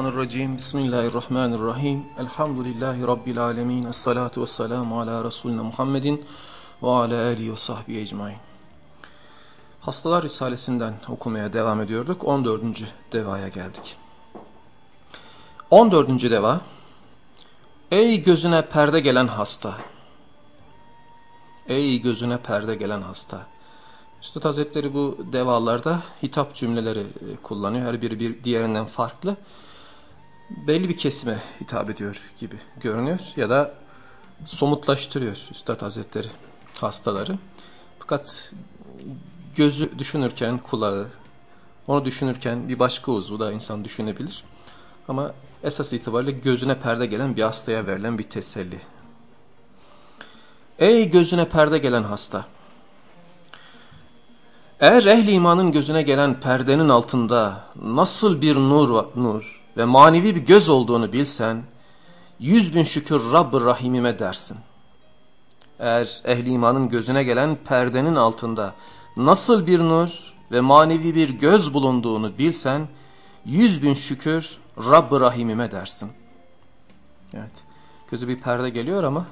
Euzubillahimineşşeytanirracim. Bismillahirrahmanirrahim. Elhamdülillahi Rabbil alemin. Esselatu vesselamu ala Resulüne Muhammedin ve ala alihi ve sahbihi ecmain. Hastalar Risalesinden okumaya devam ediyorduk. 14. devaya geldik. 14. deva. Ey gözüne perde gelen hasta. Ey gözüne perde gelen hasta. Üstad Hazretleri bu devalarda hitap cümleleri e, kullanıyor. Her biri bir diğerinden farklı. Belli bir kesime hitap ediyor gibi görünüyor. Ya da somutlaştırıyor Üstad Hazretleri hastaları. Fakat gözü düşünürken kulağı, onu düşünürken bir başka uzvu da insan düşünebilir. Ama esas itibariyle gözüne perde gelen bir hastaya verilen bir teselli. Ey gözüne perde gelen hasta! Eğer ehli imanın gözüne gelen perdenin altında nasıl bir nur, nur ve manevi bir göz olduğunu bilsen, yüz bin şükür Rabb-ı Rahimime dersin. Eğer ehli imanın gözüne gelen perdenin altında nasıl bir nur ve manevi bir göz bulunduğunu bilsen, yüz bin şükür Rabb-ı Rahimime dersin. Evet, gözü bir perde geliyor ama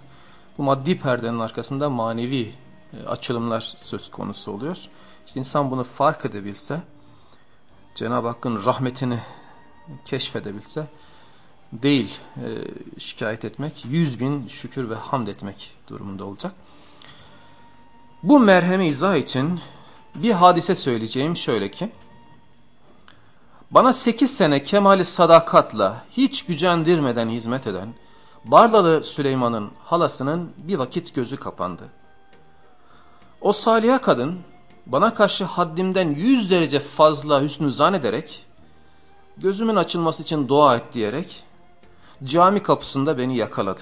bu maddi perdenin arkasında manevi e, açılımlar söz konusu oluyor. İşte insan bunu fark edebilse, Cenab-ı Hakk'ın rahmetini keşfedebilse, değil e, şikayet etmek, yüz bin şükür ve hamd etmek durumunda olacak. Bu merheme izah için bir hadise söyleyeceğim şöyle ki, bana sekiz sene kemali sadakatla hiç gücendirmeden hizmet eden Barlalı Süleyman'ın halasının bir vakit gözü kapandı. O saliha kadın bana karşı haddimden yüz derece fazla hüsnü zannederek, gözümün açılması için dua et diyerek, cami kapısında beni yakaladı.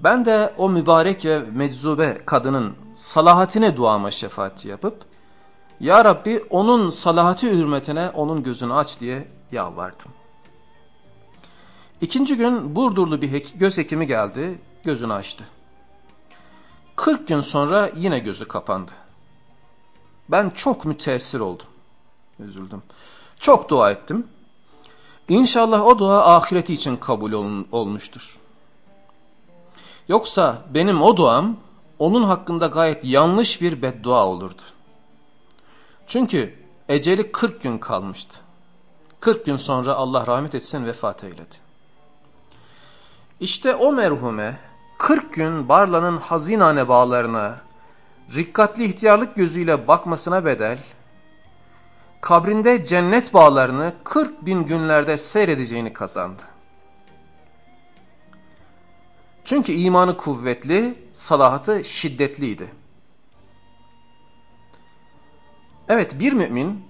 Ben de o mübarek ve meczube kadının salahatine duama şefaat yapıp, Ya Rabbi onun salahati hürmetine onun gözünü aç diye yalvardım. İkinci gün Burdurlu bir göz hekimi geldi, gözünü açtı. 40 gün sonra yine gözü kapandı. Ben çok müteessir oldum. Üzüldüm. Çok dua ettim. İnşallah o dua ahireti için kabul ol olmuştur. Yoksa benim o duam onun hakkında gayet yanlış bir beddua olurdu. Çünkü eceli 40 gün kalmıştı. 40 gün sonra Allah rahmet etsin vefat eyledi. İşte o merhume 40 gün Barla'nın hazinane bağlarına rikkatli ihtiyarlık gözüyle bakmasına bedel, kabrinde cennet bağlarını 40 bin günlerde seyredeceğini kazandı. Çünkü imanı kuvvetli, salahatı şiddetliydi. Evet bir mümin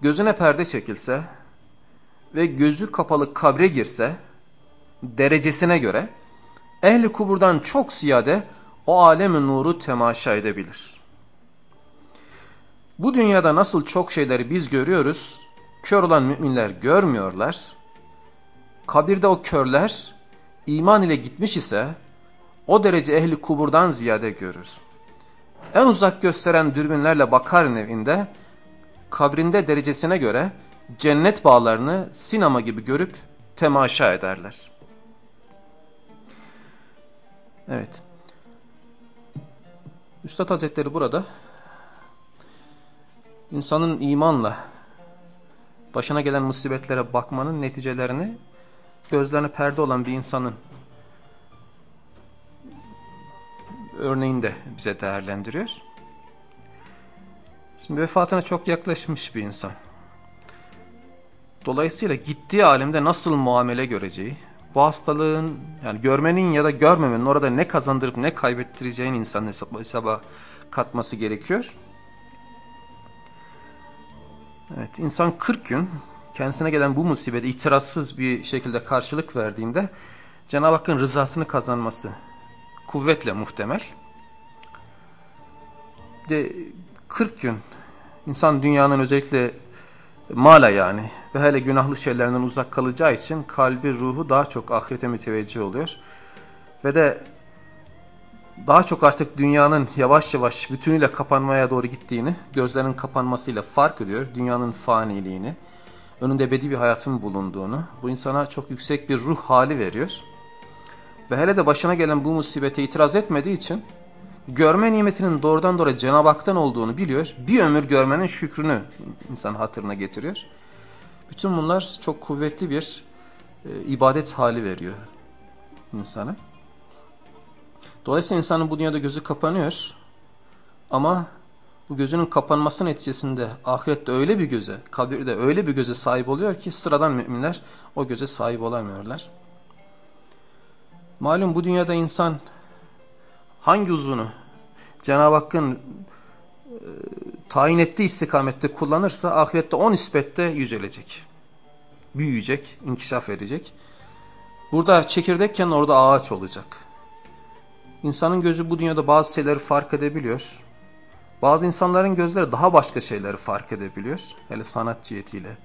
gözüne perde çekilse ve gözü kapalı kabre girse derecesine göre ehli kuburdan çok ziyade o alemin nuru temaşa edebilir. Bu dünyada nasıl çok şeyleri biz görüyoruz, kör olan müminler görmüyorlar. Kabirde o körler iman ile gitmiş ise o derece ehli kuburdan ziyade görür. En uzak gösteren dürbünlerle bakar nevinde, kabrinde derecesine göre cennet bağlarını sinema gibi görüp temaşa ederler. Evet. Üstad Hazretleri burada insanın imanla başına gelen musibetlere bakmanın neticelerini gözlerine perde olan bir insanın örneğinde bize değerlendiriyor. Şimdi vefatına çok yaklaşmış bir insan. Dolayısıyla gittiği alemde nasıl muamele göreceği, bu hastalığın yani görmenin ya da görmemenin orada ne kazandırıp ne kaybettireceğini insanın hesaba, hesaba katması gerekiyor. Evet insan 40 gün kendisine gelen bu musibete itirazsız bir şekilde karşılık verdiğinde Cenab-ı Hakk'ın rızasını kazanması kuvvetle muhtemel. De 40 gün insan dünyanın özellikle mala yani ve hele günahlı şeylerden uzak kalacağı için kalbi ruhu daha çok ahirete müteveccih oluyor. Ve de daha çok artık dünyanın yavaş yavaş bütünüyle kapanmaya doğru gittiğini, gözlerin kapanmasıyla fark ediyor. Dünyanın faniliğini, önünde ebedi bir hayatın bulunduğunu, bu insana çok yüksek bir ruh hali veriyor. Ve hele de başına gelen bu musibete itiraz etmediği için görme nimetinin doğrudan doğru Cenab-ı Hak'tan olduğunu biliyor. Bir ömür görmenin şükrünü insan hatırına getiriyor. Bütün bunlar çok kuvvetli bir e, ibadet hali veriyor insana. Dolayısıyla insanın bu dünyada gözü kapanıyor ama bu gözünün kapanması neticesinde ahirette öyle bir göze, kabirde öyle bir göze sahip oluyor ki sıradan müminler o göze sahip olamıyorlar. Malum bu dünyada insan hangi uzunu Cenab-ı Hakk'ın e, tayin ettiği istikamette kullanırsa ahirette o nispette yücelecek. Büyüyecek, inkişaf edecek. Burada çekirdekken orada ağaç olacak. İnsanın gözü bu dünyada bazı şeyleri fark edebiliyor. Bazı insanların gözleri daha başka şeyleri fark edebiliyor. Hele sanat cihetiyle.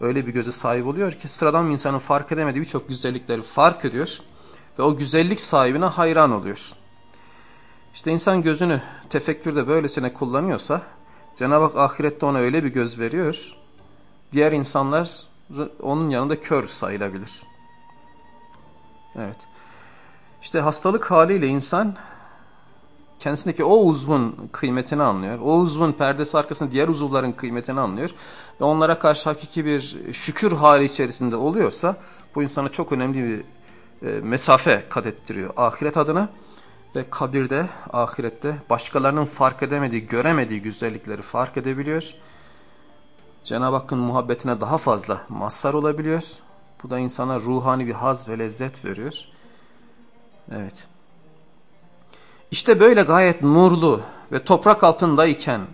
Öyle bir göze sahip oluyor ki sıradan bir insanın fark edemediği birçok güzellikleri fark ediyor. Ve o güzellik sahibine hayran oluyor. İşte insan gözünü tefekkürde böylesine kullanıyorsa Cenab-ı Hak ahirette ona öyle bir göz veriyor. Diğer insanlar onun yanında kör sayılabilir. Evet. İşte hastalık haliyle insan kendisindeki o uzvun kıymetini anlıyor. O uzvun perdesi arkasında diğer uzuvların kıymetini anlıyor. Ve onlara karşı hakiki bir şükür hali içerisinde oluyorsa bu insana çok önemli bir e, mesafe kat ettiriyor ahiret adına. Ve kabirde, ahirette başkalarının fark edemediği, göremediği güzellikleri fark edebiliyor. Cenab-ı Hakk'ın muhabbetine daha fazla mazhar olabiliyor. Bu da insana ruhani bir haz ve lezzet veriyor. Evet. İşte böyle gayet nurlu ve toprak altındayken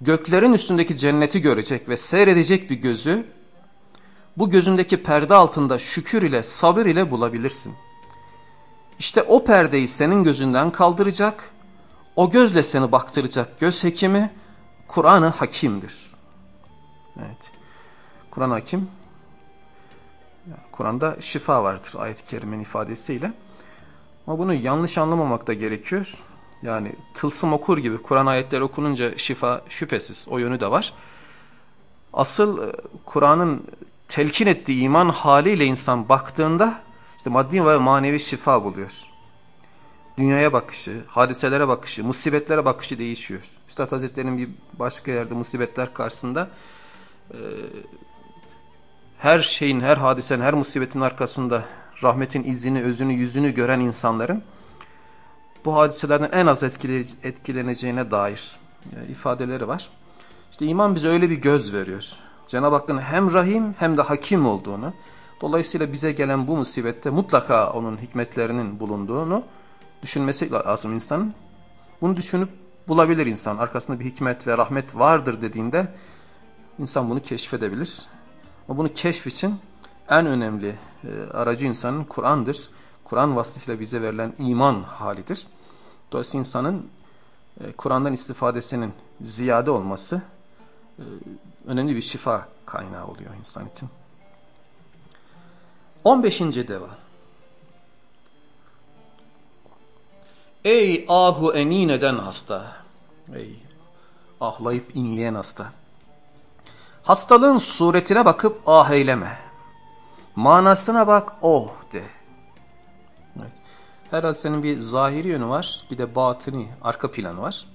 göklerin üstündeki cenneti görecek ve seyredecek bir gözü bu gözündeki perde altında şükür ile sabır ile bulabilirsin. İşte o perdeyi senin gözünden kaldıracak, o gözle seni baktıracak göz hekimi Kur'an-ı Hakim'dir. Evet. Kur'an Hakim, Kur'an'da şifa vardır ayet-i kerimenin ifadesiyle. Ama bunu yanlış anlamamak da gerekiyor. Yani tılsım okur gibi Kur'an ayetleri okununca şifa şüphesiz o yönü de var. Asıl e, Kur'an'ın telkin ettiği iman haliyle insan baktığında işte maddi ve manevi şifa buluyor. Dünyaya bakışı, hadiselere bakışı, musibetlere bakışı değişiyor. Üstad Hazretleri'nin bir başka yerde musibetler karşısında e, her şeyin, her hadisenin, her musibetin arkasında rahmetin izini, özünü, yüzünü gören insanların bu hadiselerden en az etkileneceğine dair e, ifadeleri var. İşte iman bize öyle bir göz veriyor. Cenab-ı Hakk'ın hem rahim hem de hakim olduğunu, dolayısıyla bize gelen bu musibette mutlaka onun hikmetlerinin bulunduğunu düşünmesi lazım insanın. Bunu düşünüp bulabilir insan. Arkasında bir hikmet ve rahmet vardır dediğinde insan bunu keşfedebilir. Ama bunu keşf için en önemli e, aracı insanın Kur'an'dır. Kur'an vasfıyla bize verilen iman halidir. Dolayısıyla insanın e, Kur'an'dan istifadesinin ziyade olması e, önemli bir şifa kaynağı oluyor insan için. 15. deva. Ey ahu enineden hasta. Ey ahlayıp inleyen hasta. Hastalığın suretine bakıp ah eyleme. Manasına bak oh de. Evet. Her hadisenin bir zahiri yönü var bir de batini arka planı var.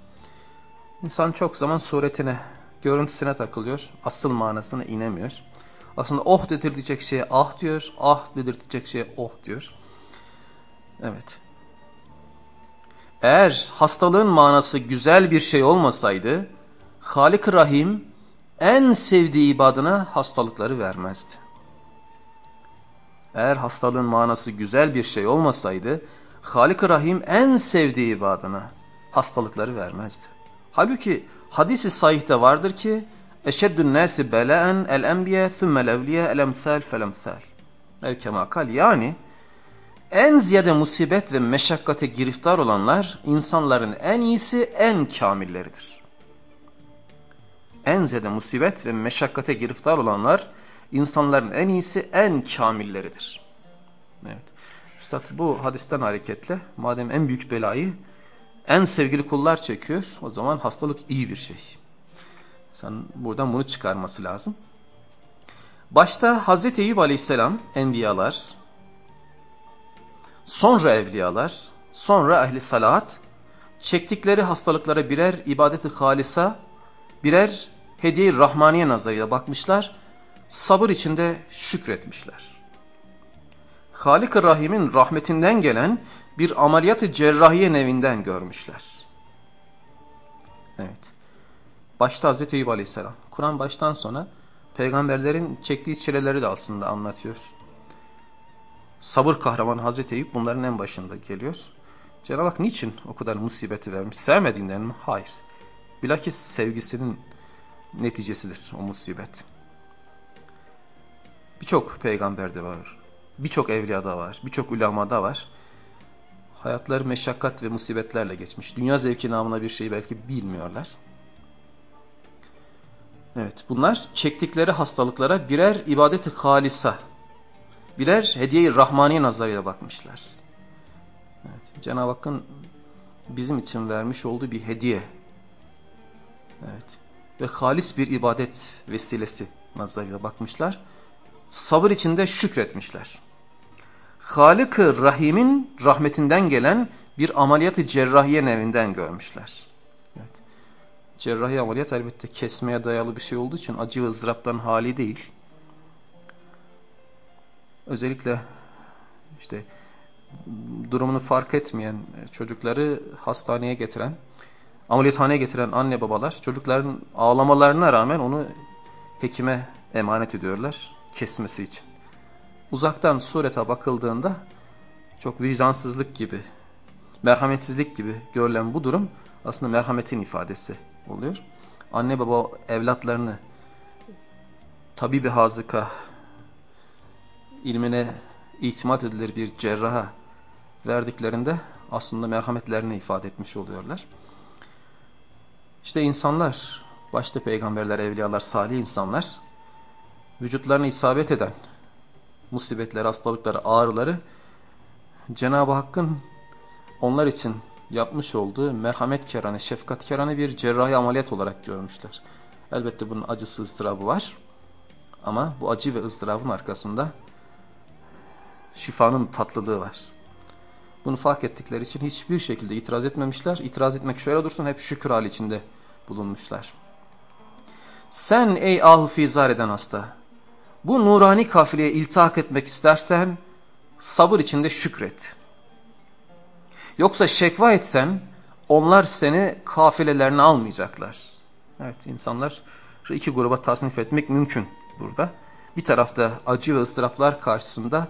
İnsan çok zaman suretine görüntüsüne takılıyor asıl manasına inemiyor. Aslında oh dedirtecek şeye ah diyor ah dedirtecek şeye oh diyor. Evet. Eğer hastalığın manası güzel bir şey olmasaydı Halik Rahim en sevdiği ibadına hastalıkları vermezdi. Eğer hastalığın manası güzel bir şey olmasaydı, Halik-i Rahim en sevdiği ibadına hastalıkları vermezdi. Halbuki hadisi sahihte vardır ki, Eşeddün nâsi belâen el enbiye thümmel evliye el emthal fel emthal. Ev kemakal yani en ziyade musibet ve meşakkate giriftar olanlar insanların en iyisi en kamilleridir. en zede musibet ve meşakkate giriftar olanlar insanların en iyisi, en kamilleridir. Evet. Üstad bu hadisten hareketle madem en büyük belayı en sevgili kullar çekiyor o zaman hastalık iyi bir şey. Sen buradan bunu çıkarması lazım. Başta Hazreti Eyüp Aleyhisselam enbiyalar, sonra evliyalar, sonra ehli salat çektikleri hastalıklara birer ibadeti halisa, birer hediye rahmaniye nazarıyla bakmışlar, sabır içinde şükretmişler. Halik-i Rahim'in rahmetinden gelen bir ameliyatı cerrahiye nevinden görmüşler. Evet. Başta Hazreti Eyüp Aleyhisselam. Kur'an baştan sona peygamberlerin çektiği çileleri de aslında anlatıyor. Sabır kahramanı Hazreti Eyüp bunların en başında geliyor. Cenab-ı Hak niçin o kadar musibeti vermiş? Sevmediğinden mi? Hayır. Bilakis sevgisinin neticesidir o musibet. Birçok peygamberde var. Birçok evliyada var. Birçok ulamada var. Hayatları meşakkat ve musibetlerle geçmiş. Dünya zevki namına bir şeyi belki bilmiyorlar. Evet bunlar çektikleri hastalıklara birer ibadeti halisa, birer hediye-i rahmani nazarıyla bakmışlar. Evet, Cenab-ı Hakk'ın bizim için vermiş olduğu bir hediye. Evet. Ve halis bir ibadet vesilesi nazarıyla bakmışlar. Sabır içinde şükretmişler. Halık-ı Rahim'in rahmetinden gelen bir ameliyatı cerrahiye nevinden görmüşler. Evet. Cerrahi ameliyat elbette kesmeye dayalı bir şey olduğu için acı ızdıraptan hali değil. Özellikle işte durumunu fark etmeyen çocukları hastaneye getiren, ameliyathaneye getiren anne babalar çocukların ağlamalarına rağmen onu hekime emanet ediyorlar kesmesi için. Uzaktan surete bakıldığında çok vicdansızlık gibi, merhametsizlik gibi görülen bu durum aslında merhametin ifadesi oluyor. Anne baba evlatlarını tabibi hazıka ilmine itimat edilir bir cerraha verdiklerinde aslında merhametlerini ifade etmiş oluyorlar. İşte insanlar, başta peygamberler, evliyalar, salih insanlar vücutlarına isabet eden musibetler, hastalıkları, ağrıları Cenab-ı Hakk'ın onlar için yapmış olduğu merhamet kerane, şefkat kerane bir cerrahi ameliyat olarak görmüşler. Elbette bunun acısı, ıstırabı var. Ama bu acı ve ıstırabın arkasında şifanın tatlılığı var. Bunu fark ettikleri için hiçbir şekilde itiraz etmemişler. İtiraz etmek şöyle dursun hep şükür hali içinde bulunmuşlar. Sen ey ahı fizar eden hasta, bu nurani kafileye iltihak etmek istersen sabır içinde şükret. Yoksa şekva etsen onlar seni kafilelerine almayacaklar. Evet insanlar iki gruba tasnif etmek mümkün burada. Bir tarafta acı ve ıstıraplar karşısında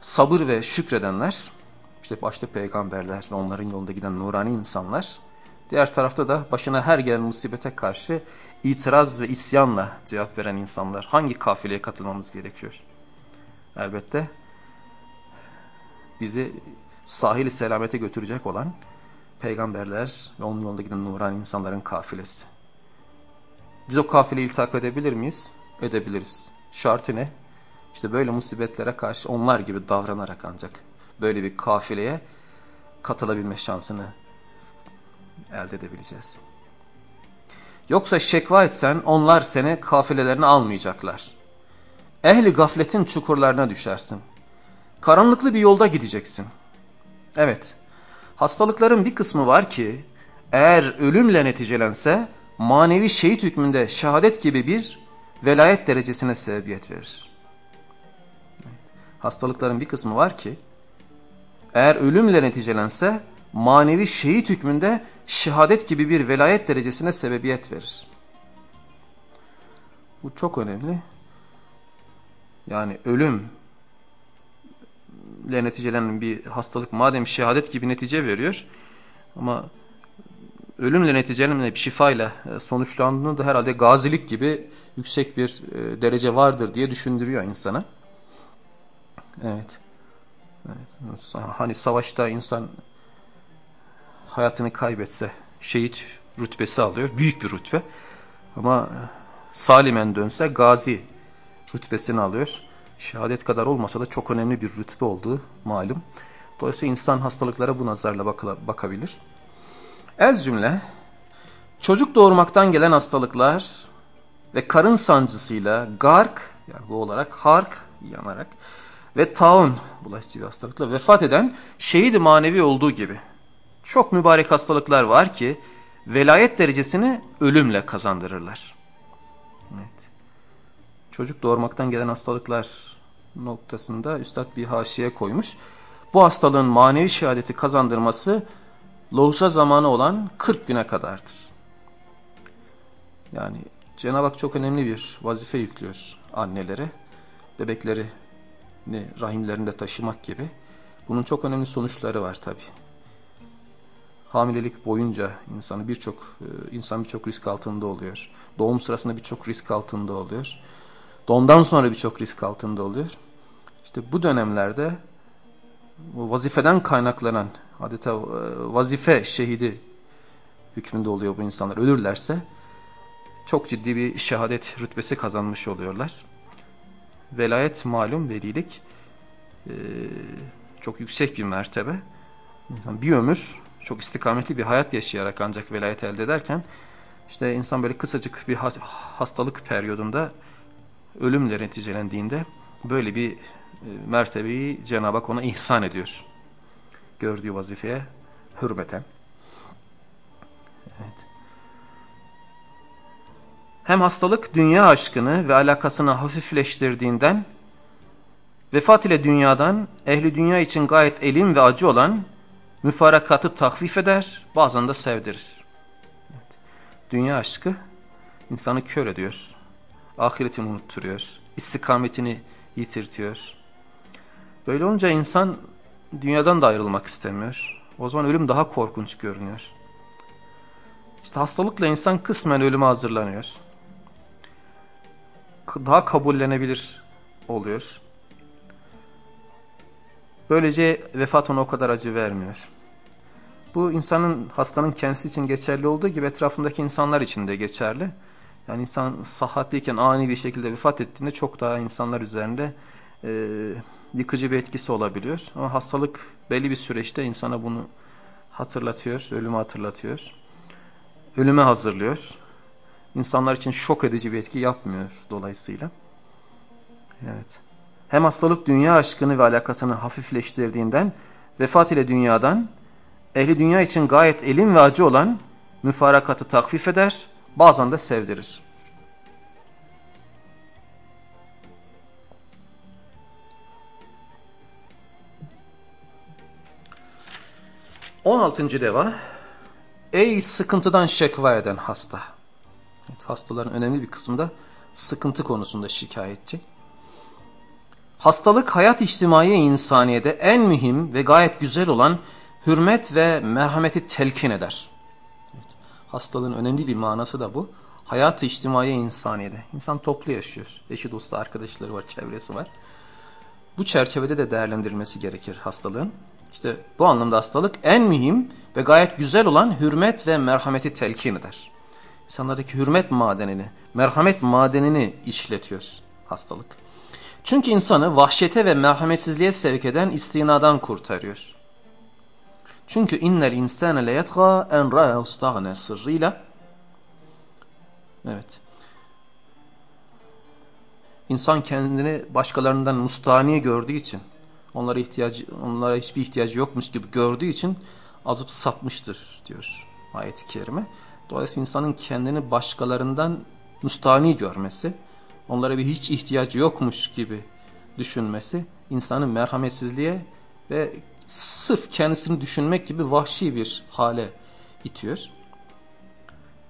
sabır ve şükredenler, işte başta peygamberler ve onların yolunda giden nurani insanlar, diğer tarafta da başına her gelen musibete karşı itiraz ve isyanla cevap veren insanlar. Hangi kafileye katılmamız gerekiyor? Elbette bizi sahili selamete götürecek olan peygamberler ve onun yolunda giden nurani insanların kafilesi. Biz o kafileyi iltak edebilir miyiz? Edebiliriz. Şartı ne? İşte böyle musibetlere karşı onlar gibi davranarak ancak böyle bir kafileye katılabilme şansını elde edebileceğiz. Yoksa şekva etsen onlar seni kafilelerine almayacaklar. Ehli gafletin çukurlarına düşersin. Karanlıklı bir yolda gideceksin. Evet, hastalıkların bir kısmı var ki eğer ölümle neticelense manevi şehit hükmünde şehadet gibi bir velayet derecesine sebebiyet verir. Hastalıkların bir kısmı var ki eğer ölümle neticelense manevi şehit hükmünde şehadet gibi bir velayet derecesine sebebiyet verir. Bu çok önemli. Yani ölüm neticelenen bir hastalık madem şehadet gibi netice veriyor ama ölümle neticelenen bir şifayla e, sonuçlandığında da herhalde gazilik gibi yüksek bir e, derece vardır diye düşündürüyor insana. Evet. evet. Hani savaşta insan hayatını kaybetse şehit rütbesi alıyor. Büyük bir rütbe. Ama salimen dönse gazi rütbesini alıyor. Şehadet kadar olmasa da çok önemli bir rütbe olduğu malum. Dolayısıyla insan hastalıklara bu nazarla bakabilir. Ez cümle, çocuk doğurmaktan gelen hastalıklar ve karın sancısıyla gark, yani bu olarak hark, yanarak ve taun bulaşıcı bir hastalıkla vefat eden şehit manevi olduğu gibi çok mübarek hastalıklar var ki velayet derecesini ölümle kazandırırlar. Evet. Çocuk doğurmaktan gelen hastalıklar noktasında Üstad bir haşiye koymuş. Bu hastalığın manevi şehadeti kazandırması lohusa zamanı olan 40 güne kadardır. Yani Cenab-ı Hak çok önemli bir vazife yüklüyor annelere. Bebekleri rahimlerinde taşımak gibi. Bunun çok önemli sonuçları var tabi. Hamilelik boyunca insanı birçok e, insan birçok risk altında oluyor. Doğum sırasında birçok risk altında oluyor. Doğumdan sonra birçok risk altında oluyor. İşte bu dönemlerde vazifeden kaynaklanan adeta e, vazife şehidi hükmünde oluyor bu insanlar. Ölürlerse çok ciddi bir şehadet rütbesi kazanmış oluyorlar. Velayet malum velilik e, çok yüksek bir mertebe. İnsan bir ömür çok istikametli bir hayat yaşayarak ancak velayet elde ederken işte insan böyle kısacık bir hastalık periyodunda ölümle neticelendiğinde böyle bir e, mertebeyi Cenab-ı Hak ona ihsan ediyor. Gördüğü vazifeye hürmeten. Evet. Hem hastalık dünya aşkını ve alakasını hafifleştirdiğinden, vefat ile dünyadan ehli dünya için gayet elim ve acı olan müfarakatı tahfif eder, bazen de sevdirir. Evet. Dünya aşkı insanı kör ediyor, ahiretini unutturuyor, istikametini yitirtiyor. Böyle olunca insan dünyadan da ayrılmak istemiyor. O zaman ölüm daha korkunç görünüyor. İşte hastalıkla insan kısmen ölüme hazırlanıyor daha kabullenebilir oluyor. Böylece vefat ona o kadar acı vermiyor. Bu insanın hastanın kendisi için geçerli olduğu gibi etrafındaki insanlar için de geçerli. Yani insan sahatliyken ani bir şekilde vefat ettiğinde çok daha insanlar üzerinde e, yıkıcı bir etkisi olabiliyor. Ama hastalık belli bir süreçte insana bunu hatırlatıyor, ölümü hatırlatıyor. Ölüme hazırlıyor insanlar için şok edici bir etki yapmıyor dolayısıyla. Evet. Hem hastalık dünya aşkını ve alakasını hafifleştirdiğinden vefat ile dünyadan ehli dünya için gayet elim ve acı olan müfarakatı takfif eder, bazen de sevdirir. On altıncı deva, ey sıkıntıdan şekva eden hasta. Evet, hastaların önemli bir kısmı da sıkıntı konusunda şikayetçi. Hastalık hayat içtimai insaniyede en mühim ve gayet güzel olan hürmet ve merhameti telkin eder. Evet, hastalığın önemli bir manası da bu. Hayat-ı içtimai insaniyede. İnsan toplu yaşıyor. Eşi, dostu, arkadaşları var, çevresi var. Bu çerçevede de değerlendirilmesi gerekir hastalığın. İşte bu anlamda hastalık en mühim ve gayet güzel olan hürmet ve merhameti telkin eder insanlardaki hürmet madenini, merhamet madenini işletiyor hastalık. Çünkü insanı vahşete ve merhametsizliğe sevk eden istinadan kurtarıyor. Çünkü innel insane le yetga en ra'ahu stagna sırrıyla Evet. İnsan kendini başkalarından mustani gördüğü için, onlara ihtiyacı onlara hiçbir ihtiyacı yokmuş gibi gördüğü için azıp sapmıştır diyor ayet-i kerime. Dolayısıyla insanın kendini başkalarından müstani görmesi, onlara bir hiç ihtiyacı yokmuş gibi düşünmesi, insanın merhametsizliğe ve sırf kendisini düşünmek gibi vahşi bir hale itiyor.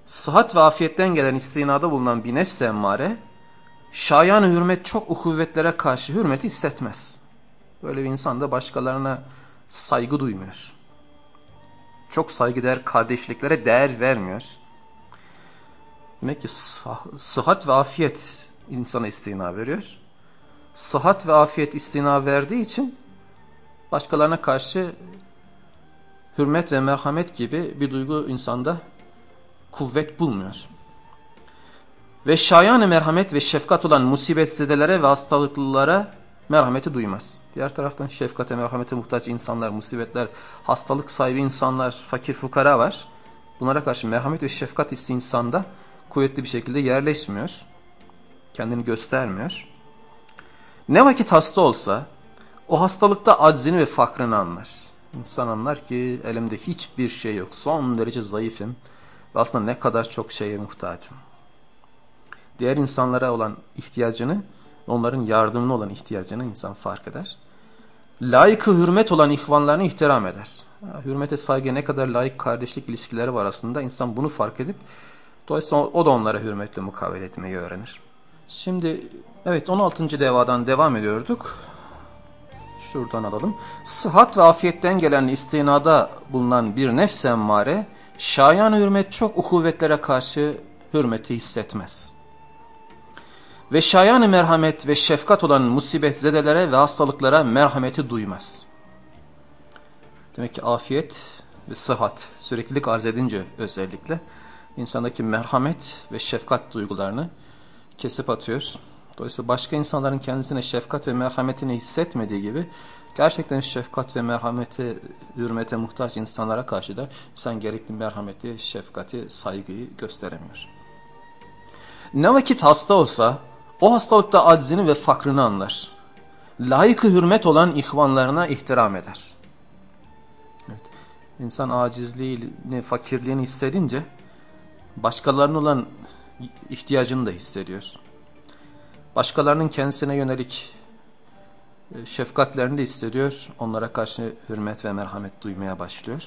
Sıhhat ve afiyetten gelen istinada bulunan bir nefs emmare, şayan hürmet çok ukuvvetlere karşı hürmeti hissetmez. Böyle bir insan da başkalarına saygı duymuyor çok saygıdeğer kardeşliklere değer vermiyor. Demek ki sıhhat ve afiyet insana istina veriyor. Sıhhat ve afiyet istina verdiği için başkalarına karşı hürmet ve merhamet gibi bir duygu insanda kuvvet bulmuyor. Ve şayan merhamet ve şefkat olan musibetzedelere ve hastalıklılara merhameti duymaz. Diğer taraftan şefkate, merhamete muhtaç insanlar, musibetler, hastalık sahibi insanlar, fakir fukara var. Bunlara karşı merhamet ve şefkat hissi insanda kuvvetli bir şekilde yerleşmiyor. Kendini göstermiyor. Ne vakit hasta olsa o hastalıkta aczini ve fakrını anlar. İnsan anlar ki elimde hiçbir şey yok. Son derece zayıfım ve aslında ne kadar çok şeye muhtacım. Diğer insanlara olan ihtiyacını, onların yardımına olan ihtiyacını insan fark eder. Layıkı hürmet olan ihvanlarını ihtiram eder. Hürmete saygı ne kadar layık kardeşlik ilişkileri var aslında. İnsan bunu fark edip dolayısıyla o da onlara hürmetle mukavele etmeyi öğrenir. Şimdi evet 16. devadan devam ediyorduk. Şuradan alalım. Sıhhat ve afiyetten gelen istinada bulunan bir nefs emmare, şayan hürmet çok ukuvvetlere karşı hürmeti hissetmez. Ve şayan merhamet ve şefkat olan musibet zedelere ve hastalıklara merhameti duymaz. Demek ki afiyet ve sıhhat süreklilik arz edince özellikle insandaki merhamet ve şefkat duygularını kesip atıyoruz. Dolayısıyla başka insanların kendisine şefkat ve merhametini hissetmediği gibi gerçekten şefkat ve merhameti, hürmete muhtaç insanlara karşı da insan gerekli merhameti, şefkati, saygıyı gösteremiyor. Ne vakit hasta olsa o hastalıkta aczini ve fakrını anlar. Layıkı hürmet olan ihvanlarına ihtiram eder. Evet. İnsan acizliğini, fakirliğini hissedince başkalarının olan ihtiyacını da hissediyor başkalarının kendisine yönelik e, şefkatlerini de hissediyor. Onlara karşı hürmet ve merhamet duymaya başlıyor.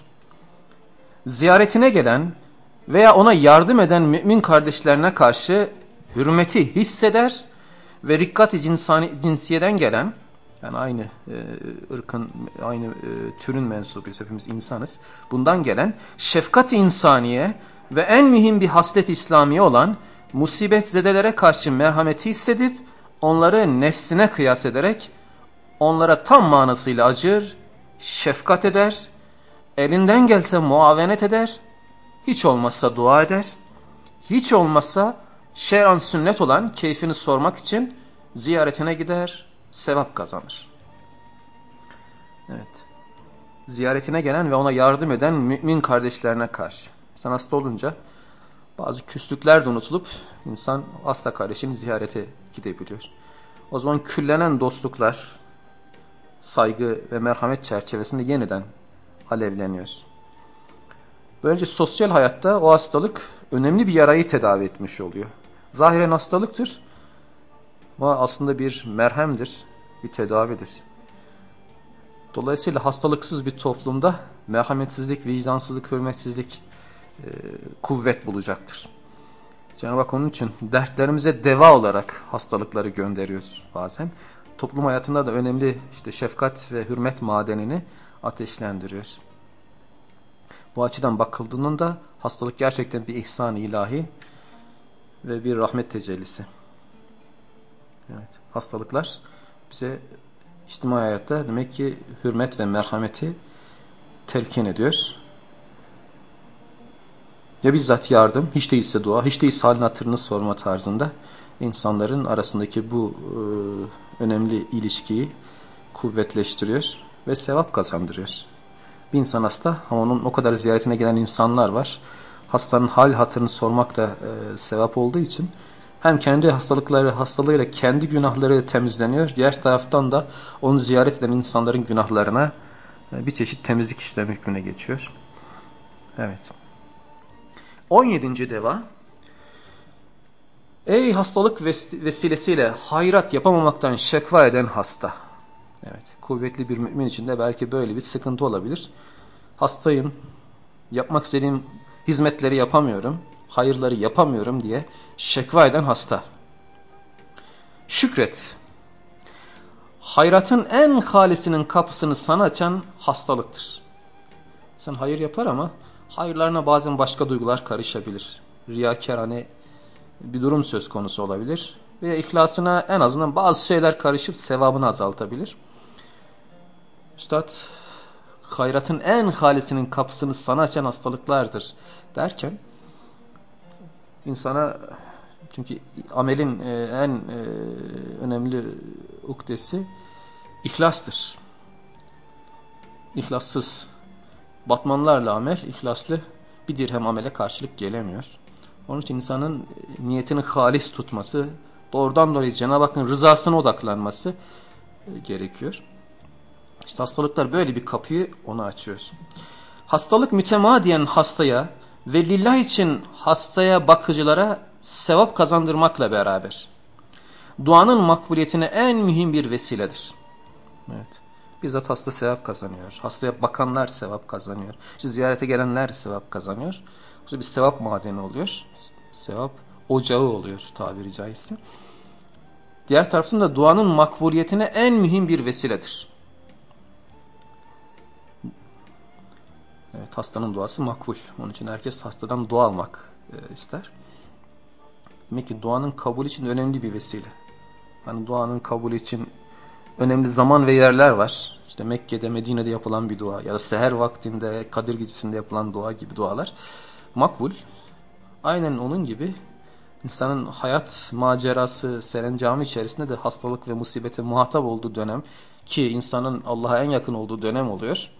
Ziyaretine gelen veya ona yardım eden mümin kardeşlerine karşı hürmeti hisseder ve rikkat-i cinsiyeden gelen yani aynı e, ırkın, aynı e, türün mensubuyuz hepimiz insanız. Bundan gelen şefkat-i insaniye ve en mühim bir haslet İslamiye olan musibet zedelere karşı merhameti hissedip onları nefsine kıyas ederek onlara tam manasıyla acır, şefkat eder, elinden gelse muavenet eder, hiç olmazsa dua eder, hiç olmazsa şer'an sünnet olan keyfini sormak için ziyaretine gider, sevap kazanır. Evet. Ziyaretine gelen ve ona yardım eden mümin kardeşlerine karşı. Sen hasta olunca bazı küslükler de unutulup insan hasta kardeşini ziyarete gidebiliyor. O zaman küllenen dostluklar saygı ve merhamet çerçevesinde yeniden alevleniyor. Böylece sosyal hayatta o hastalık önemli bir yarayı tedavi etmiş oluyor. Zahiren hastalıktır ama aslında bir merhemdir, bir tedavidir. Dolayısıyla hastalıksız bir toplumda merhametsizlik, vicdansızlık, hürmetsizlik e, kuvvet bulacaktır. Cenab-ı Hak onun için dertlerimize deva olarak hastalıkları gönderiyoruz bazen. Toplum hayatında da önemli işte şefkat ve hürmet madenini ateşlendiriyoruz. Bu açıdan bakıldığında hastalık gerçekten bir ihsan ilahi ve bir rahmet tecellisi. Evet, hastalıklar bize içtimai hayatta demek ki hürmet ve merhameti telkin ediyor. Ya bizzat yardım, hiç değilse dua, hiç değilse halini hatırını sorma tarzında insanların arasındaki bu e, önemli ilişkiyi kuvvetleştiriyor ve sevap kazandırıyor. Bir insan hasta ama onun o kadar ziyaretine gelen insanlar var. Hastanın hal hatırını sormak da e, sevap olduğu için hem kendi hastalıkları hastalığıyla kendi günahları temizleniyor. Diğer taraftan da onu ziyaret eden insanların günahlarına e, bir çeşit temizlik işlemi hükmüne geçiyor. Evet. 17. deva Ey hastalık vesilesiyle hayrat yapamamaktan şekva eden hasta. Evet, kuvvetli bir mümin için de belki böyle bir sıkıntı olabilir. Hastayım, yapmak istediğim hizmetleri yapamıyorum, hayırları yapamıyorum diye şekva eden hasta. Şükret. Hayratın en halisinin kapısını sana açan hastalıktır. Sen hayır yapar ama hayırlarına bazen başka duygular karışabilir. Riyakar hani bir durum söz konusu olabilir. Ve ihlasına en azından bazı şeyler karışıp sevabını azaltabilir. Üstad hayratın en halisinin kapısını sana açan hastalıklardır derken insana Çünkü amelin e, en e, önemli uktesi ihlastır. İhlassız batmanlarla amel, ihlaslı bir dirhem amele karşılık gelemiyor. Onun için insanın niyetini halis tutması, doğrudan dolayı Cenab-ı Hakk'ın rızasına odaklanması e, gerekiyor. İşte hastalıklar böyle bir kapıyı ona açıyor. Hastalık mütemadiyen hastaya ve lillah için hastaya bakıcılara sevap kazandırmakla beraber duanın makbuliyetine en mühim bir vesiledir. Evet. Bizzat hasta sevap kazanıyor. Hastaya bakanlar sevap kazanıyor. İşte ziyarete gelenler sevap kazanıyor. Bu bir sevap madeni oluyor. Sevap ocağı oluyor tabiri caizse. Diğer taraftan da duanın makbuliyetine en mühim bir vesiledir. Evet, hastanın duası makbul. Onun için herkes hastadan dua almak e, ister. Demek ki duanın kabul için önemli bir vesile. Hani duanın kabul için önemli zaman ve yerler var. İşte Mekke'de, Medine'de yapılan bir dua ya da seher vaktinde, Kadir gecesinde yapılan dua gibi dualar makbul. Aynen onun gibi insanın hayat macerası, serencamı içerisinde de hastalık ve musibete muhatap olduğu dönem ki insanın Allah'a en yakın olduğu dönem oluyor.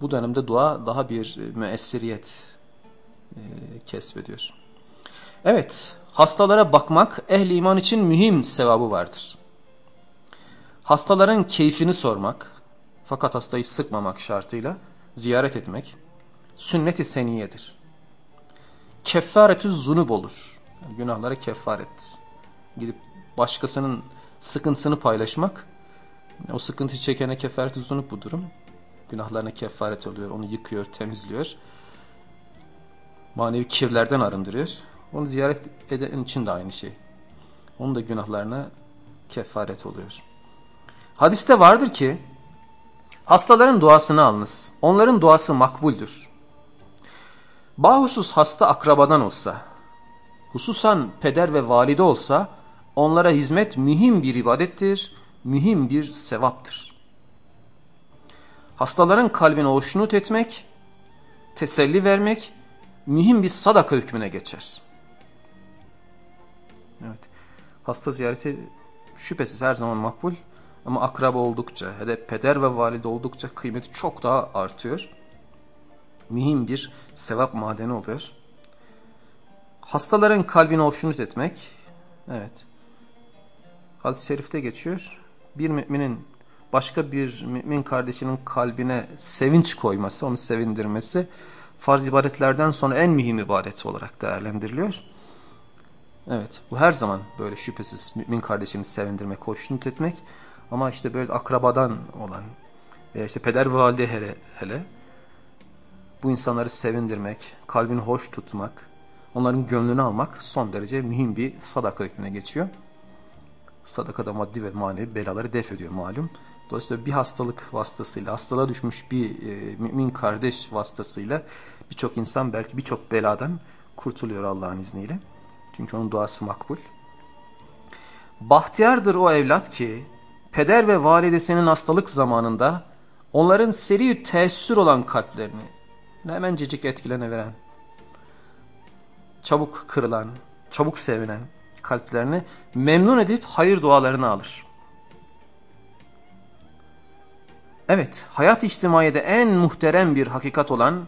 Bu dönemde dua daha bir müessiriyet e, kesbediyor. Evet, hastalara bakmak ehli iman için mühim sevabı vardır. Hastaların keyfini sormak, fakat hastayı sıkmamak şartıyla ziyaret etmek sünnet-i seniyedir. Keffaretü zunub olur. Yani günahlara kefaret. Gidip başkasının sıkıntısını paylaşmak, o sıkıntı çekene kefaretü zunub bu durum. Günahlarına kefaret oluyor, onu yıkıyor, temizliyor. Manevi kirlerden arındırıyor. Onu ziyaret eden için de aynı şey. Onun da günahlarına kefaret oluyor. Hadiste vardır ki hastaların duasını alınız. Onların duası makbuldür. Bahusus hasta akrabadan olsa, hususan peder ve valide olsa onlara hizmet mühim bir ibadettir, mühim bir sevaptır. Hastaların kalbine hoşnut etmek, teselli vermek mühim bir sadaka hükmüne geçer. Evet. Hasta ziyareti şüphesiz her zaman makbul ama akraba oldukça, hele peder ve valide oldukça kıymeti çok daha artıyor. Mühim bir sevap madeni oluyor. Hastaların kalbini hoşnut etmek, evet. Hadis-i şerifte geçiyor. Bir müminin başka bir mümin kardeşinin kalbine sevinç koyması, onu sevindirmesi farz ibadetlerden sonra en mühim ibadet olarak değerlendiriliyor. Evet bu her zaman böyle şüphesiz mümin kardeşini sevindirmek, hoşnut etmek ama işte böyle akrabadan olan veya işte peder ve valide hele, hele bu insanları sevindirmek, kalbini hoş tutmak, onların gönlünü almak son derece mühim bir sadaka hükmüne geçiyor. Sadaka da maddi ve manevi belaları def ediyor malum. Dolayısıyla bir hastalık vasıtasıyla, hastalığa düşmüş bir e, mümin kardeş vasıtasıyla birçok insan belki birçok beladan kurtuluyor Allah'ın izniyle. Çünkü onun duası makbul. Bahtiyardır o evlat ki peder ve validesinin hastalık zamanında onların seri teessür olan kalplerini hemencecik etkileneveren, çabuk kırılan, çabuk sevinen kalplerini memnun edip hayır dualarını alır. Evet, hayat içtimaiyede en muhterem bir hakikat olan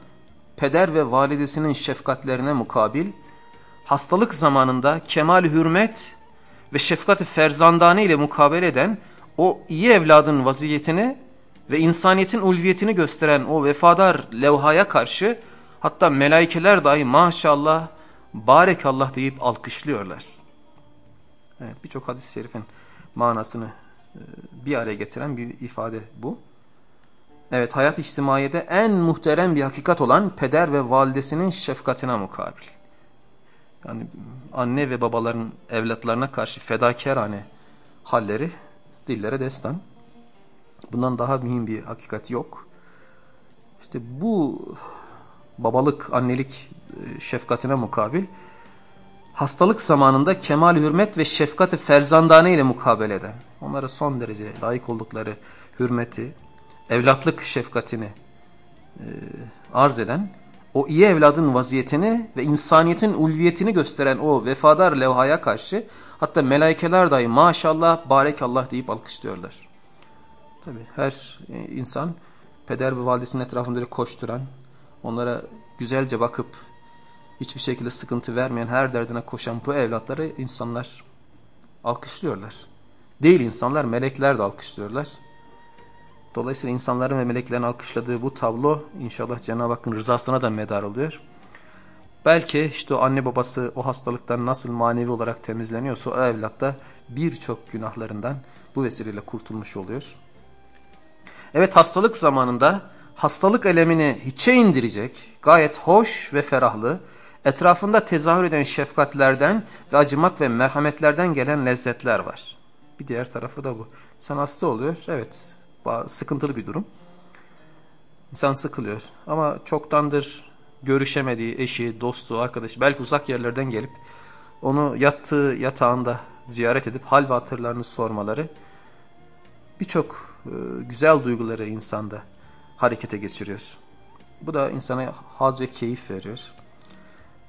peder ve validesinin şefkatlerine mukabil, hastalık zamanında kemal hürmet ve şefkat-i ferzandane ile mukabele eden o iyi evladın vaziyetini ve insaniyetin ulviyetini gösteren o vefadar levhaya karşı hatta melaikeler dahi maşallah, barekallah deyip alkışlıyorlar. Evet, Birçok hadis-i şerifin manasını e, bir araya getiren bir ifade bu. Evet hayat içtimaiyede en muhterem bir hakikat olan peder ve validesinin şefkatine mukabil. Yani anne ve babaların evlatlarına karşı fedakarane halleri dillere destan. Bundan daha mühim bir hakikat yok. İşte bu babalık, annelik e, şefkatine mukabil hastalık zamanında kemal hürmet ve şefkati ferzandane ile mukabele eden, onlara son derece layık oldukları hürmeti, evlatlık şefkatini e, arz eden o iyi evladın vaziyetini ve insaniyetin ulviyetini gösteren o vefadar levhaya karşı hatta melaikeler dahi maşallah barekallah deyip alkışlıyorlar. Tabi her e, insan peder ve validesinin etrafında koşturan, onlara güzelce bakıp hiçbir şekilde sıkıntı vermeyen, her derdine koşan bu evlatları insanlar alkışlıyorlar. Değil insanlar, melekler de alkışlıyorlar. Dolayısıyla insanların ve meleklerin alkışladığı bu tablo inşallah Cenab-ı Hakk'ın rızasına da medar oluyor. Belki işte o anne babası o hastalıktan nasıl manevi olarak temizleniyorsa o evlat da birçok günahlarından bu vesileyle kurtulmuş oluyor. Evet hastalık zamanında hastalık elemini hiçe indirecek gayet hoş ve ferahlı, etrafında tezahür eden şefkatlerden ve acımak ve merhametlerden gelen lezzetler var. Bir diğer tarafı da bu. İnsan hasta oluyor, evet sıkıntılı bir durum. İnsan sıkılıyor ama çoktandır görüşemediği eşi, dostu, arkadaşı belki uzak yerlerden gelip onu yattığı yatağında ziyaret edip hal ve hatırlarını sormaları birçok e, güzel duyguları insanda harekete geçiriyor. Bu da insana haz ve keyif veriyor.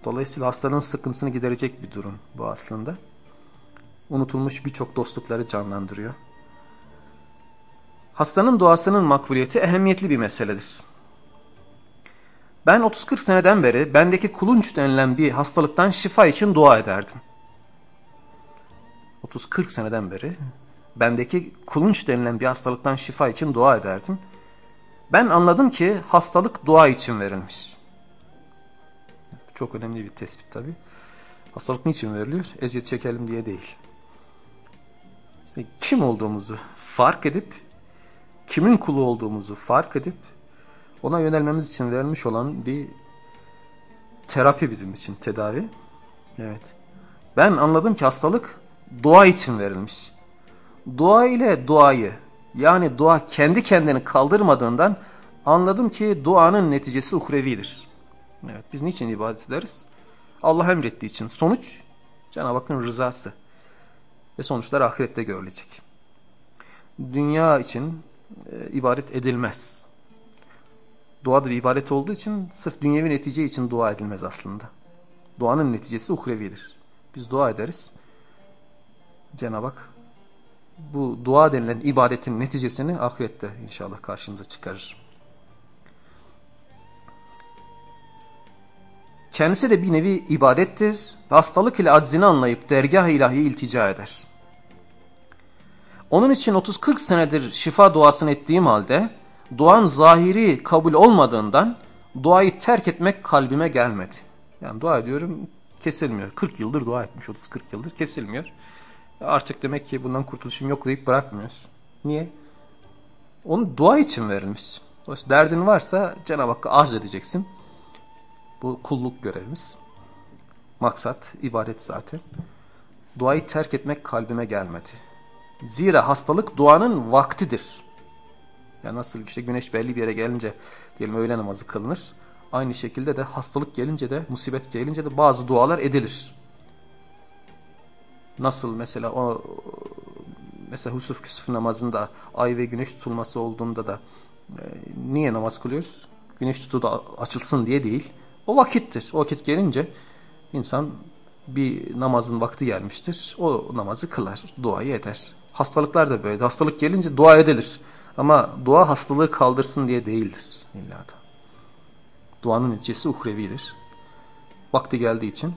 Dolayısıyla hastalığın sıkıntısını giderecek bir durum bu aslında. Unutulmuş birçok dostlukları canlandırıyor. Hastanın duasının makbuliyeti ehemmiyetli bir meseledir. Ben 30-40 seneden beri bendeki kulunç denilen bir hastalıktan şifa için dua ederdim. 30-40 seneden beri bendeki kulunç denilen bir hastalıktan şifa için dua ederdim. Ben anladım ki hastalık dua için verilmiş. Çok önemli bir tespit tabi. Hastalık niçin veriliyor? Eziyet çekelim diye değil. İşte kim olduğumuzu fark edip, kimin kulu olduğumuzu fark edip, ona yönelmemiz için verilmiş olan bir terapi bizim için, tedavi. Evet. Ben anladım ki hastalık dua için verilmiş. Dua ile duayı yani dua kendi kendini kaldırmadığından anladım ki duanın neticesi uhrevidir. Evet, biz niçin ibadet ederiz? Allah emrettiği için. Sonuç Cenab-ı Hakk'ın rızası. Ve sonuçlar ahirette görülecek. Dünya için e, edilmez. Dua da bir ibadet olduğu için sırf dünyevi netice için dua edilmez aslında. Duanın neticesi uhrevidir. Biz dua ederiz. Cenab-ı Hak bu dua denilen ibadetin neticesini ahirette inşallah karşımıza çıkarır. Kendisi de bir nevi ibadettir hastalık ile aczini anlayıp dergah ilahi iltica eder. Onun için 30-40 senedir şifa duasını ettiğim halde duan zahiri kabul olmadığından duayı terk etmek kalbime gelmedi. Yani dua ediyorum kesilmiyor. 40 yıldır dua etmiş 30-40 yıldır kesilmiyor. Artık demek ki bundan kurtuluşum yok deyip bırakmıyoruz. Niye? Onu dua için verilmiş. Derdin varsa Cenab-ı Hakk'a arz edeceksin. Bu kulluk görevimiz. Maksat, ibadet zaten. Duayı terk etmek kalbime gelmedi. Zira hastalık duanın vaktidir. Yani nasıl işte güneş belli bir yere gelince diyelim öğle namazı kılınır. Aynı şekilde de hastalık gelince de musibet gelince de bazı dualar edilir. Nasıl mesela o mesela husuf küsuf namazında ay ve güneş tutulması olduğunda da e, niye namaz kılıyoruz? Güneş tutu da açılsın diye değil. O vakittir. O vakit gelince insan bir namazın vakti gelmiştir. O namazı kılar, duayı eder. Hastalıklar da böyle. Hastalık gelince dua edilir. Ama dua hastalığı kaldırsın diye değildir. İlla da. Duanın neticesi uhrevidir. Vakti geldiği için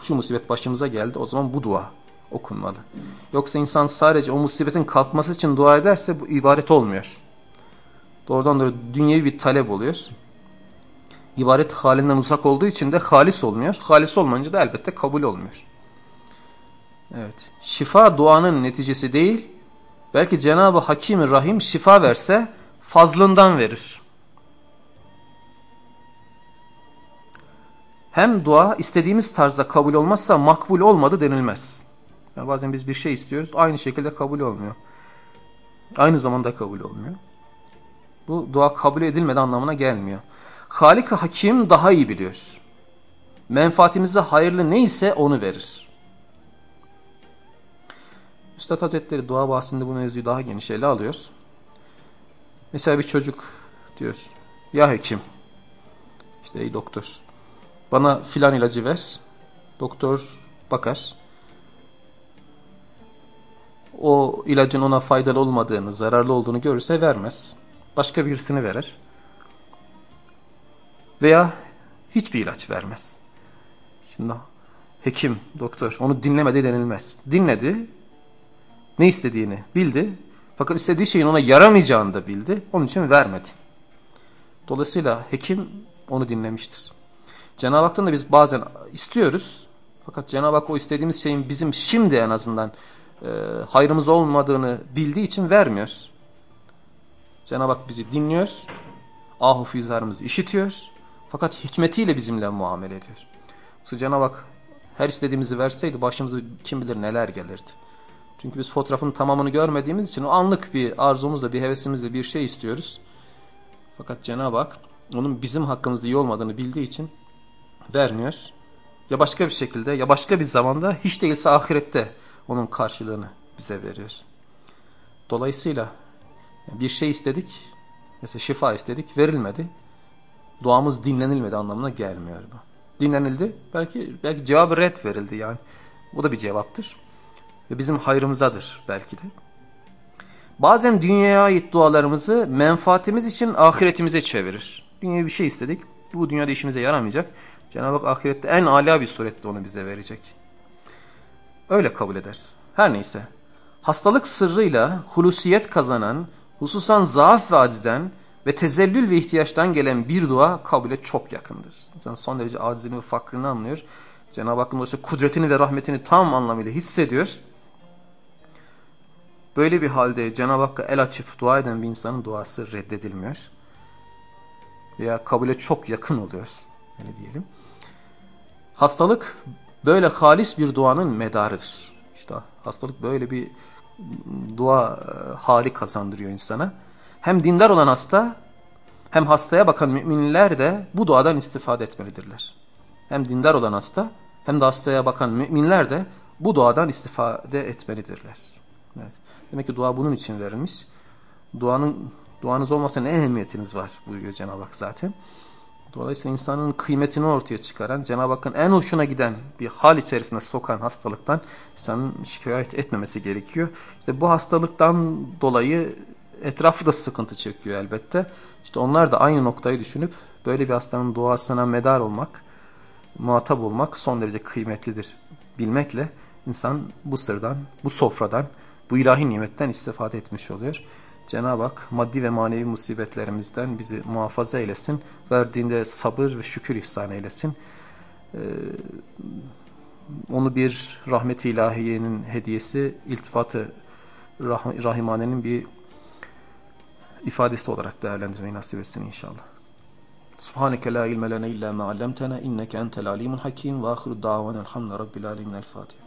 şu musibet başımıza geldi o zaman bu dua okunmalı. Yoksa insan sadece o musibetin kalkması için dua ederse bu ibaret olmuyor. Doğrudan doğru dünyevi bir talep oluyor ibaret halinden uzak olduğu için de halis olmuyor. Halis olmayınca da elbette kabul olmuyor. Evet. Şifa duanın neticesi değil, belki Cenab-ı Hakim Rahim şifa verse fazlından verir. Hem dua istediğimiz tarzda kabul olmazsa makbul olmadı denilmez. Yani bazen biz bir şey istiyoruz, aynı şekilde kabul olmuyor. Aynı zamanda kabul olmuyor. Bu dua kabul edilmedi anlamına gelmiyor. Halik Hakim daha iyi biliyor. Menfaatimize hayırlı neyse onu verir. Üstad Hazretleri dua bahsinde bu mevzuyu daha geniş ele alıyor. Mesela bir çocuk diyor. Ya hekim İşte ey doktor bana filan ilacı ver. Doktor bakar. O ilacın ona faydalı olmadığını, zararlı olduğunu görürse vermez. Başka birisini verir. Veya hiçbir ilaç vermez. Şimdi hekim, doktor onu dinlemedi denilmez. Dinledi, ne istediğini bildi. Fakat istediği şeyin ona yaramayacağını da bildi. Onun için vermedi. Dolayısıyla hekim onu dinlemiştir. Cenab-ı Hak'tan da biz bazen istiyoruz. Fakat Cenab-ı Hak o istediğimiz şeyin bizim şimdi en azından e, hayrımız olmadığını bildiği için vermiyor. Cenab-ı Hak bizi dinliyor. Ahu füzarımızı işitiyor. Fakat hikmetiyle bizimle muamele ediyor. Cenab-ı Hak her istediğimizi verseydi başımıza kim bilir neler gelirdi. Çünkü biz fotoğrafın tamamını görmediğimiz için o anlık bir arzumuzla, bir hevesimizle bir şey istiyoruz. Fakat Cenab-ı Hak onun bizim hakkımızda iyi olmadığını bildiği için vermiyor. Ya başka bir şekilde ya başka bir zamanda hiç değilse ahirette onun karşılığını bize veriyor. Dolayısıyla bir şey istedik, mesela şifa istedik, verilmedi. Duamız dinlenilmedi anlamına gelmiyor bu. Dinlenildi, belki belki cevabı red verildi yani. Bu da bir cevaptır. Ve bizim hayrımızadır belki de. Bazen dünyaya ait dualarımızı menfaatimiz için ahiretimize çevirir. Dünyaya bir şey istedik, bu dünyada işimize yaramayacak. Cenab-ı Hak ahirette en âlâ bir surette onu bize verecek. Öyle kabul eder. Her neyse. Hastalık sırrıyla hulusiyet kazanan, hususan zaaf ve acizden ve tezellül ve ihtiyaçtan gelen bir dua kabule çok yakındır. İnsan son derece acizini ve fakrını anlıyor. Cenab-ı Hakk'ın dolayısıyla kudretini ve rahmetini tam anlamıyla hissediyor. Böyle bir halde Cenab-ı Hakk'a el açıp dua eden bir insanın duası reddedilmiyor. Veya kabule çok yakın oluyor. Yani diyelim. Hastalık böyle halis bir duanın medarıdır. İşte hastalık böyle bir dua e, hali kazandırıyor insana. Hem dindar olan hasta hem hastaya bakan müminler de bu duadan istifade etmelidirler. Hem dindar olan hasta hem de hastaya bakan müminler de bu duadan istifade etmelidirler. Evet. Demek ki dua bunun için verilmiş. Duanın duanız olmasa ne ehemmiyetiniz var buyuruyor Cenab-ı Hak zaten. Dolayısıyla insanın kıymetini ortaya çıkaran, Cenab-ı Hakk'ın en hoşuna giden bir hal içerisinde sokan hastalıktan insanın şikayet etmemesi gerekiyor. İşte bu hastalıktan dolayı etrafı da sıkıntı çekiyor elbette. İşte onlar da aynı noktayı düşünüp böyle bir hastanın duasına medar olmak, muhatap olmak son derece kıymetlidir. Bilmekle insan bu sırdan, bu sofradan, bu ilahi nimetten istifade etmiş oluyor. Cenab-ı Hak maddi ve manevi musibetlerimizden bizi muhafaza eylesin. Verdiğinde sabır ve şükür ihsan eylesin. Ee, onu bir rahmet-i ilahiyenin hediyesi, iltifatı rah rahimanenin bir ifadesi olarak değerlendirmeyi nasip etsin inşallah. Subhaneke la ilme lene illa ma allamtena inneke entel alimun hakim ve ahiru da'van elhamdülillahi rabbil alemin el Fatiha.